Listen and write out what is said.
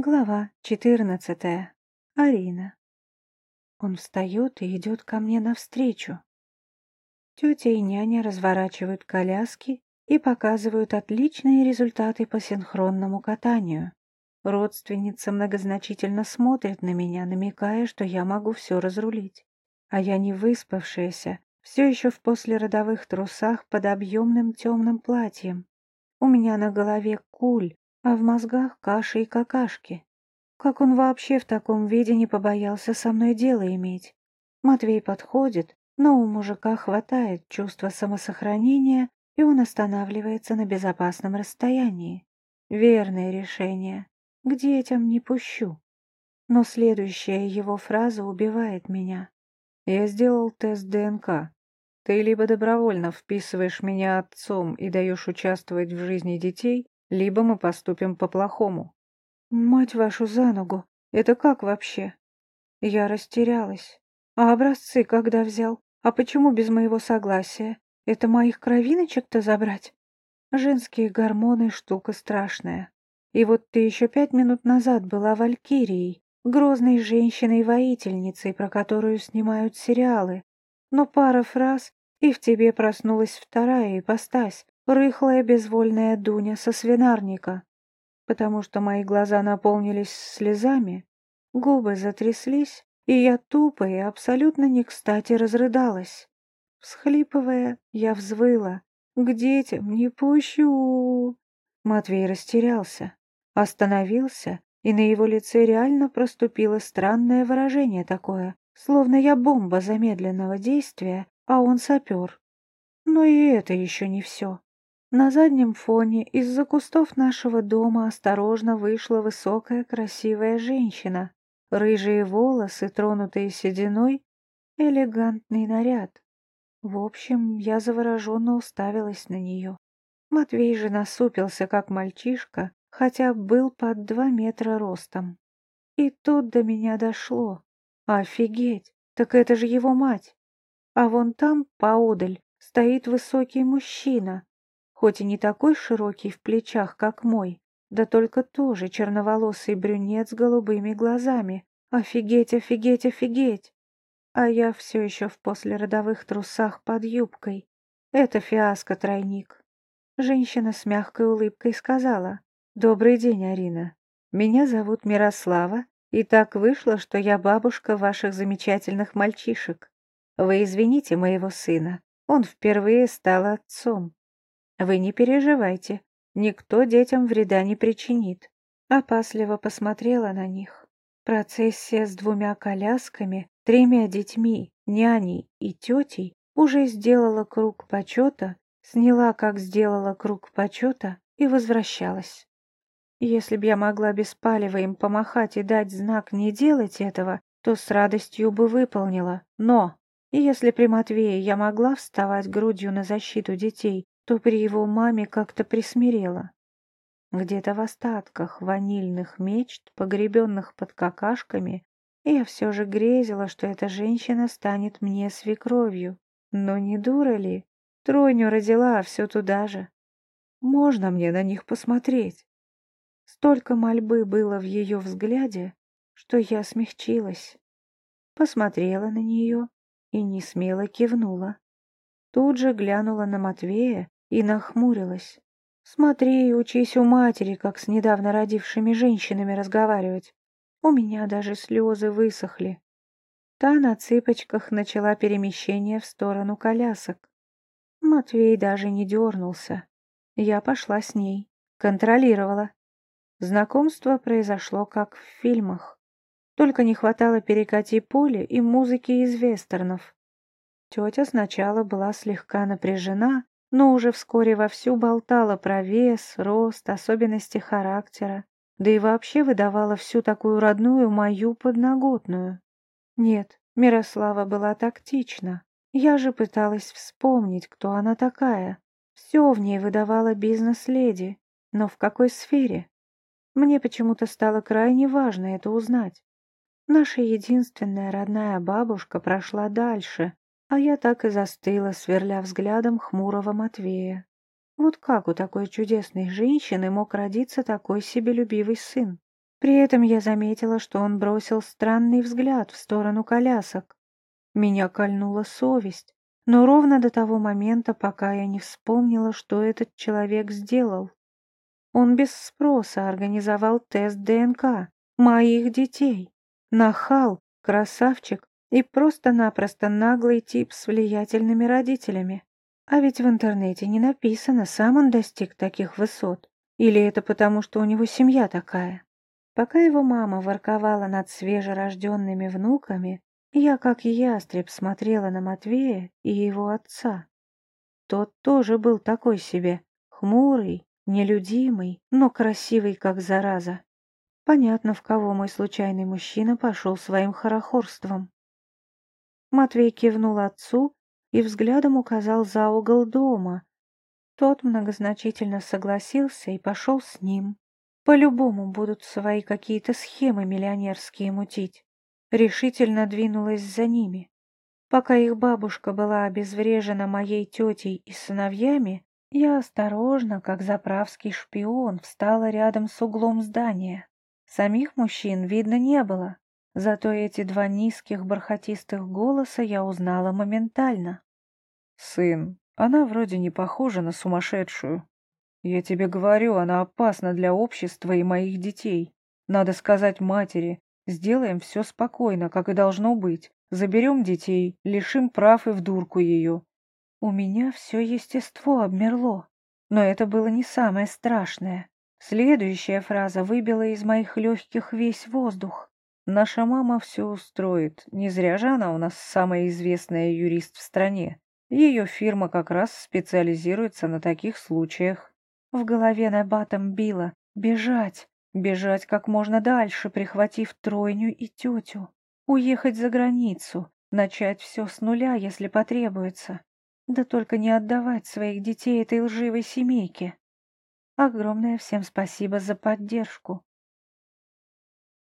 Глава четырнадцатая. Арина. Он встает и идет ко мне навстречу. Тетя и няня разворачивают коляски и показывают отличные результаты по синхронному катанию. Родственница многозначительно смотрит на меня, намекая, что я могу все разрулить. А я не выспавшаяся, все еще в послеродовых трусах под объемным темным платьем. У меня на голове куль, а в мозгах каши и какашки. Как он вообще в таком виде не побоялся со мной дело иметь? Матвей подходит, но у мужика хватает чувства самосохранения, и он останавливается на безопасном расстоянии. Верное решение. К детям не пущу. Но следующая его фраза убивает меня. Я сделал тест ДНК. Ты либо добровольно вписываешь меня отцом и даешь участвовать в жизни детей, либо мы поступим по-плохому. Мать вашу за ногу, это как вообще? Я растерялась. А образцы когда взял? А почему без моего согласия? Это моих кровиночек-то забрать? Женские гормоны — штука страшная. И вот ты еще пять минут назад была валькирией, грозной женщиной-воительницей, про которую снимают сериалы. Но пара фраз, и в тебе проснулась вторая ипостась, рыхлая безвольная Дуня со свинарника. Потому что мои глаза наполнились слезами, губы затряслись, и я тупо и абсолютно не кстати разрыдалась. Всхлипывая, я взвыла. «К детям не пущу!» Матвей растерялся, остановился, и на его лице реально проступило странное выражение такое, словно я бомба замедленного действия, а он сапер. Но и это еще не все. На заднем фоне из-за кустов нашего дома осторожно вышла высокая красивая женщина. Рыжие волосы, тронутые сединой, элегантный наряд. В общем, я завороженно уставилась на нее. Матвей же насупился, как мальчишка, хотя был под два метра ростом. И тут до меня дошло. Офигеть, так это же его мать. А вон там, поодаль, стоит высокий мужчина, хоть и не такой широкий в плечах, как мой, да только тоже черноволосый брюнет с голубыми глазами. Офигеть, офигеть, офигеть! А я все еще в послеродовых трусах под юбкой. Это фиаско-тройник. Женщина с мягкой улыбкой сказала, «Добрый день, Арина. Меня зовут Мирослава, и так вышло, что я бабушка ваших замечательных мальчишек. Вы извините моего сына, он впервые стал отцом. Вы не переживайте, никто детям вреда не причинит. Опасливо посмотрела на них. Процессия с двумя колясками, тремя детьми, няней и тетей уже сделала круг почета, сняла, как сделала круг почета, и возвращалась. Если б я могла без палева им помахать и дать знак не делать этого, то с радостью бы выполнила. Но, если при Матвее я могла вставать грудью на защиту детей, то при его маме как-то присмирела. Где-то в остатках ванильных мечт, погребенных под какашками, я все же грезила, что эта женщина станет мне свекровью. Но не дура ли? Тройню родила, а все туда же. Можно мне на них посмотреть? Столько мольбы было в ее взгляде, что я смягчилась. Посмотрела на нее и не смело кивнула. Тут же глянула на Матвея и нахмурилась. «Смотри и учись у матери, как с недавно родившими женщинами разговаривать. У меня даже слезы высохли». Та на цыпочках начала перемещение в сторону колясок. Матвей даже не дернулся. Я пошла с ней, контролировала. Знакомство произошло как в фильмах. Только не хватало перекати поле и музыки из вестернов. Тетя сначала была слегка напряжена, но уже вскоре вовсю болтала про вес, рост, особенности характера, да и вообще выдавала всю такую родную мою подноготную. Нет, Мирослава была тактична. Я же пыталась вспомнить, кто она такая. Все в ней выдавала бизнес-леди, но в какой сфере? Мне почему-то стало крайне важно это узнать. Наша единственная родная бабушка прошла дальше, а я так и застыла, сверля взглядом хмурого Матвея. Вот как у такой чудесной женщины мог родиться такой себелюбивый сын? При этом я заметила, что он бросил странный взгляд в сторону колясок. Меня кольнула совесть, но ровно до того момента, пока я не вспомнила, что этот человек сделал. Он без спроса организовал тест ДНК моих детей. Нахал, красавчик и просто-напросто наглый тип с влиятельными родителями. А ведь в интернете не написано, сам он достиг таких высот. Или это потому, что у него семья такая? Пока его мама ворковала над свежерожденными внуками, я, как ястреб, смотрела на Матвея и его отца. Тот тоже был такой себе, хмурый, нелюдимый, но красивый, как зараза. Понятно, в кого мой случайный мужчина пошел своим хорохорством. Матвей кивнул отцу и взглядом указал за угол дома. Тот многозначительно согласился и пошел с ним. По-любому будут свои какие-то схемы миллионерские мутить. Решительно двинулась за ними. Пока их бабушка была обезврежена моей тетей и сыновьями, я осторожно, как заправский шпион, встала рядом с углом здания. Самих мужчин видно не было, зато эти два низких бархатистых голоса я узнала моментально. «Сын, она вроде не похожа на сумасшедшую. Я тебе говорю, она опасна для общества и моих детей. Надо сказать матери, сделаем все спокойно, как и должно быть. Заберем детей, лишим прав и в дурку ее. У меня все естество обмерло. Но это было не самое страшное. Следующая фраза выбила из моих легких весь воздух. Наша мама все устроит. Не зря же она у нас самая известная юрист в стране. Ее фирма как раз специализируется на таких случаях. В голове на батом било «бежать». Бежать как можно дальше, прихватив тройню и тетю. Уехать за границу, начать все с нуля, если потребуется. Да только не отдавать своих детей этой лживой семейке. Огромное всем спасибо за поддержку.